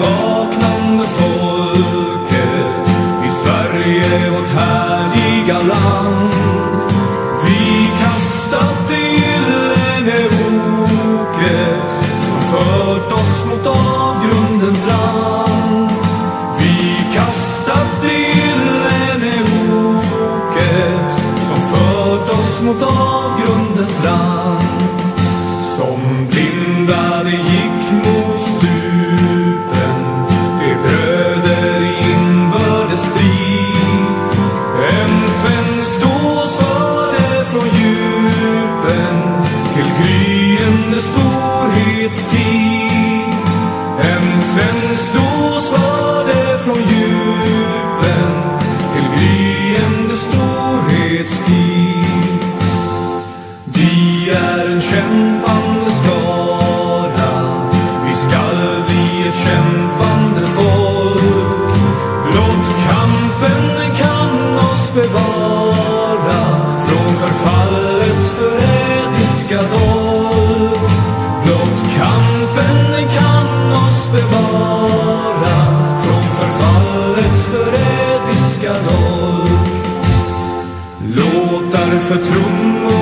vaknande folket i Sverige, vårt härliga land. Vi kastat det gyllene oket som fört oss mot avgrundens rand. Vi kastat det gyllene oket som fört oss mot avgrundens rand. Som blinda det gick Till gryende storhetstid. En svensk dås det från djupen. Till gryende storhetstid. Vi är en kämpande skara. Vi skall bli ett kämpande folk. Blott kampen den kan oss bevara. Kampen kan oss bevara Från förfallets förrädiska dolk Låtar för trummor